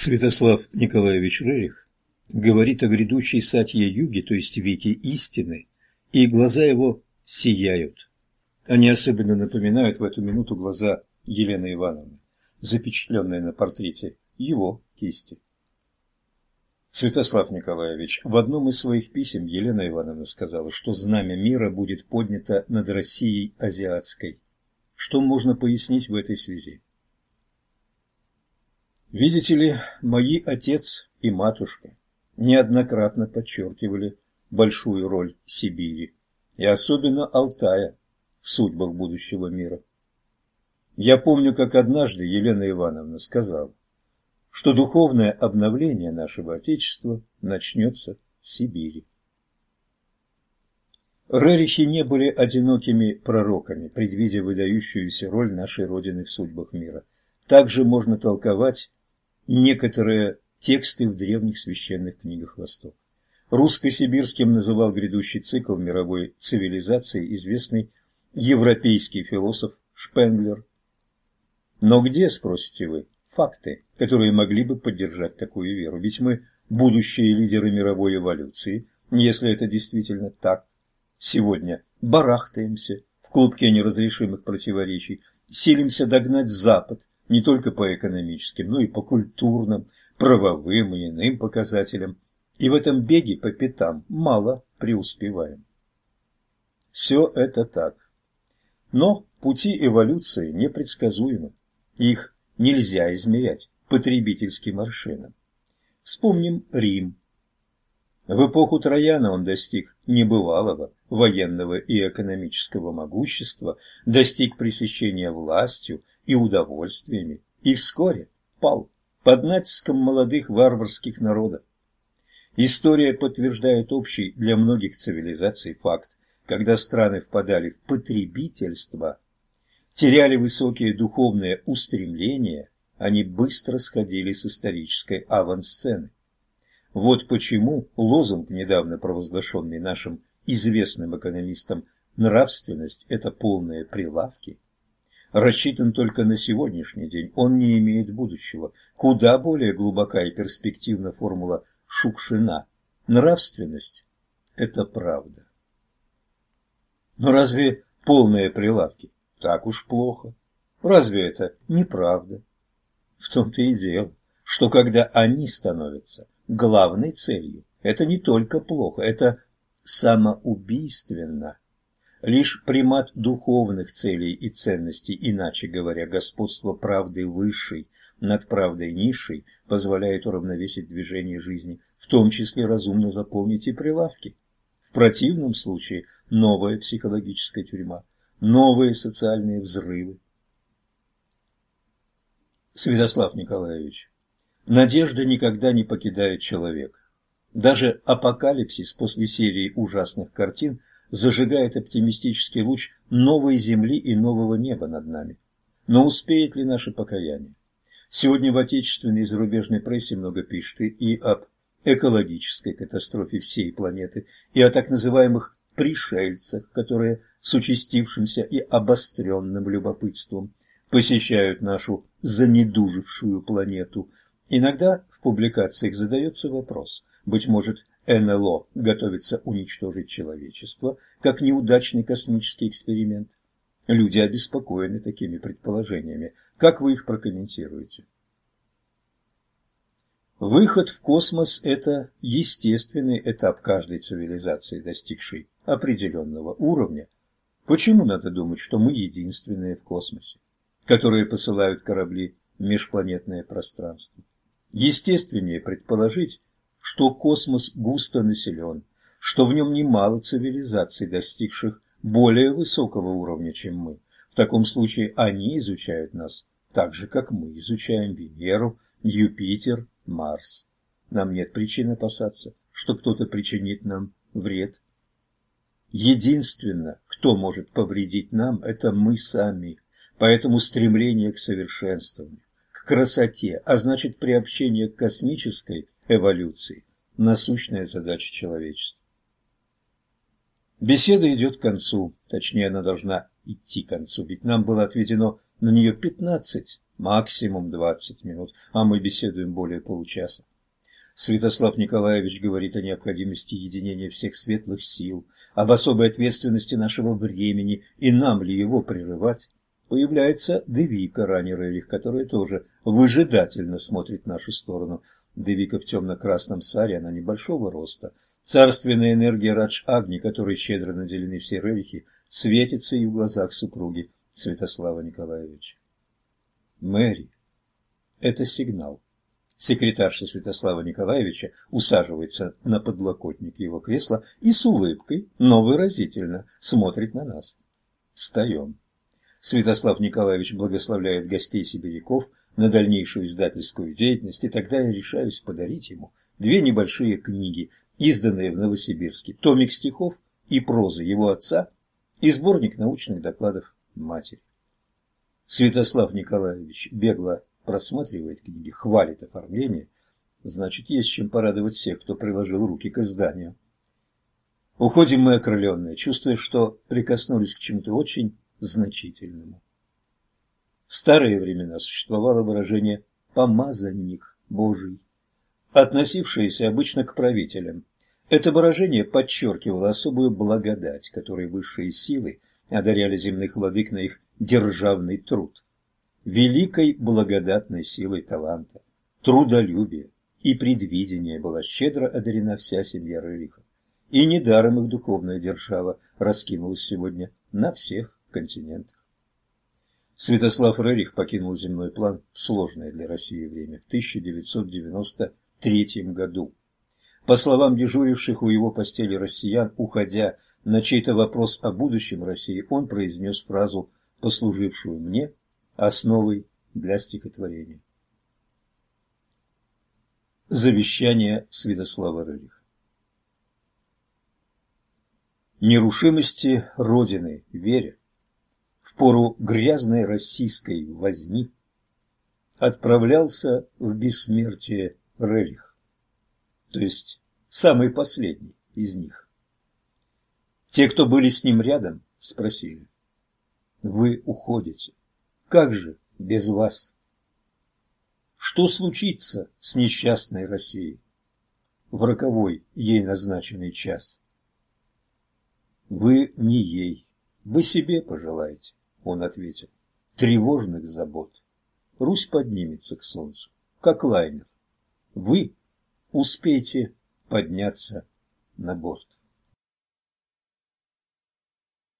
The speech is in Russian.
Святослав Николаевич Рерих говорит о грядущей сатье-юге, то есть веке истины, и глаза его сияют. Они особенно напоминают в эту минуту глаза Елены Ивановны, запечатленные на портрете его кисти. Святослав Николаевич, в одном из своих писем Елена Ивановна сказала, что знамя мира будет поднято над Россией азиатской. Что можно пояснить в этой связи? Видите ли, мои отец и матушка неоднократно подчеркивали большую роль Сибири и особенно Алтая в судьбах будущего мира. Я помню, как однажды Елена Ивановна сказала, что духовное обновление нашего Отечества начнется в Сибири. Рерихи не были одинокими пророками, предвидя выдающуюся роль нашей Родины в судьбах мира. Также можно толковать некоторые тексты в древних священных книгах Востока. Русско-сибирским называл грядущий цикл мировой цивилизации известный европейский философ Шпенглер. Но где, спросите вы, факты, которые могли бы поддержать такую веру? Ведь мы будущие лидеры мировой эволюции, если это действительно так. Сегодня барахтаемся в клубке неразрешимых противоречий, силимся догнать Запад, не только по экономическим, но и по культурным, правовым и иным показателям, и в этом беге по пятам мало преуспеваем. Все это так. Но пути эволюции непредсказуемы, их нельзя измерять потребительским аршином. Вспомним Рим. В эпоху Трояна он достиг небывалого военного и экономического могущества, достиг пресыщения властью, и удовольствиями, и вскоре пал под натиском молодых варварских народов. История подтверждает общий для многих цивилизаций факт, когда страны впадали в потребительство, теряли высокие духовные устремления, они быстро сходили с исторической авансцены. Вот почему лозунг, недавно провозглашенный нашим известным экономистом «нравственность – это полные прилавки», рассчитан только на сегодняшний день, он не имеет будущего. Куда более глубока и перспективна формула Шукшина. Нравственность – это правда. Но разве полные прилавки так уж плохо? Разве это неправда? В том-то и дело, что когда они становятся главной целью, это не только плохо, это самоубийственно. Лишь примат духовных целей и ценностей, иначе говоря, господство правды высшей над правдой низшей, позволяет уравновесить движение жизни, в том числе разумно заполнить и прилавки. В противном случае новая психологическая тюрьма, новые социальные взрывы. Святослав Николаевич, надежда никогда не покидает человека. Даже апокалипсис после серии ужасных картин зажигает оптимистический луч новой земли и нового неба над нами. Но успеет ли наше покаяние? Сегодня в отечественной и зарубежной прессе много пишет и об экологической катастрофе всей планеты, и о так называемых пришельцах, которые с участившимся и обостренным любопытством посещают нашу занедужившую планету. Иногда в публикациях задается вопрос, быть может, НЛО готовится уничтожить человечество, как неудачный космический эксперимент. Люди обеспокоены такими предположениями. Как вы их прокомментируете? Выход в космос – это естественный этап каждой цивилизации, достигшей определенного уровня. Почему надо думать, что мы единственные в космосе, которые посылают корабли в межпланетное пространство? Естественнее предположить, что космос густо населен, что в нем немало цивилизаций, достигших более высокого уровня, чем мы. В таком случае они изучают нас так же, как мы изучаем Венеру, Юпитер, Марс. Нам нет причин опасаться, что кто-то причинит нам вред. Единственно, кто может повредить нам, это мы сами. Поэтому стремление к совершенствованию, к красоте, а значит приобщение к космической эволюции – насущная задача человечества. Беседа идет к концу, точнее, она должна идти к концу, ведь нам было отведено на нее 15 максимум двадцать минут, а мы беседуем более получаса. Святослав Николаевич говорит о необходимости единения всех светлых сил, об особой ответственности нашего времени, и нам ли его прерывать? Появляется Девика Ранерерих, которая тоже выжидательно смотрит в нашу сторону. Девика в темно-красном саре, она небольшого роста. Царственная энергия Радж-Агни, которой щедро наделены все рерихи, светится и в глазах супруги Святослава Николаевича. Мэри. Это сигнал. Секретарша Святослава Николаевича усаживается на подлокотник его кресла и с улыбкой, но выразительно, смотрит на нас. Встаем. Святослав Николаевич благословляет гостей сибиряков на дальнейшую издательскую деятельность, и тогда я решаюсь подарить ему две небольшие книги, изданные в Новосибирске, томик стихов и прозы его отца и сборник научных докладов матери. Святослав Николаевич бегло просматривает книги, хвалит оформление, значит, есть чем порадовать всех, кто приложил руки к изданию. Уходим мы окрыленные, чувствуя, что прикоснулись к чему-то очень значительному. В старые времена существовало выражение «помазанник Божий», относившееся обычно к правителям. Это выражение подчеркивало особую благодать, которой высшие силы одаряли земных владык на их державный труд. Великой благодатной силой таланта, трудолюбия и предвидения была щедро одарена вся семья Рерихов. И недаром их духовная держава раскинулась сегодня на всех континентах. Святослав Рерих покинул земной план в сложное для России время в 1993 году. По словам дежуривших у его постели россиян, уходя на чей-то вопрос о будущем России, он произнес фразу, послужившую мне основой для стихотворения. Завещание Святослава Рерих Нерушимости Родины веря, в пору грязной российской возни, отправлялся в бессмертие Рерих, то есть самый последний из них. Те, кто были с ним рядом, спросили, «Вы уходите. Как же без вас?» Что случится с несчастной Россией в роковой ей назначенный час? Вы не ей, вы себе пожелаете, он ответил. Тревожных забот. Русь поднимется к солнцу, как лайнер. Вы успеете подняться на борт.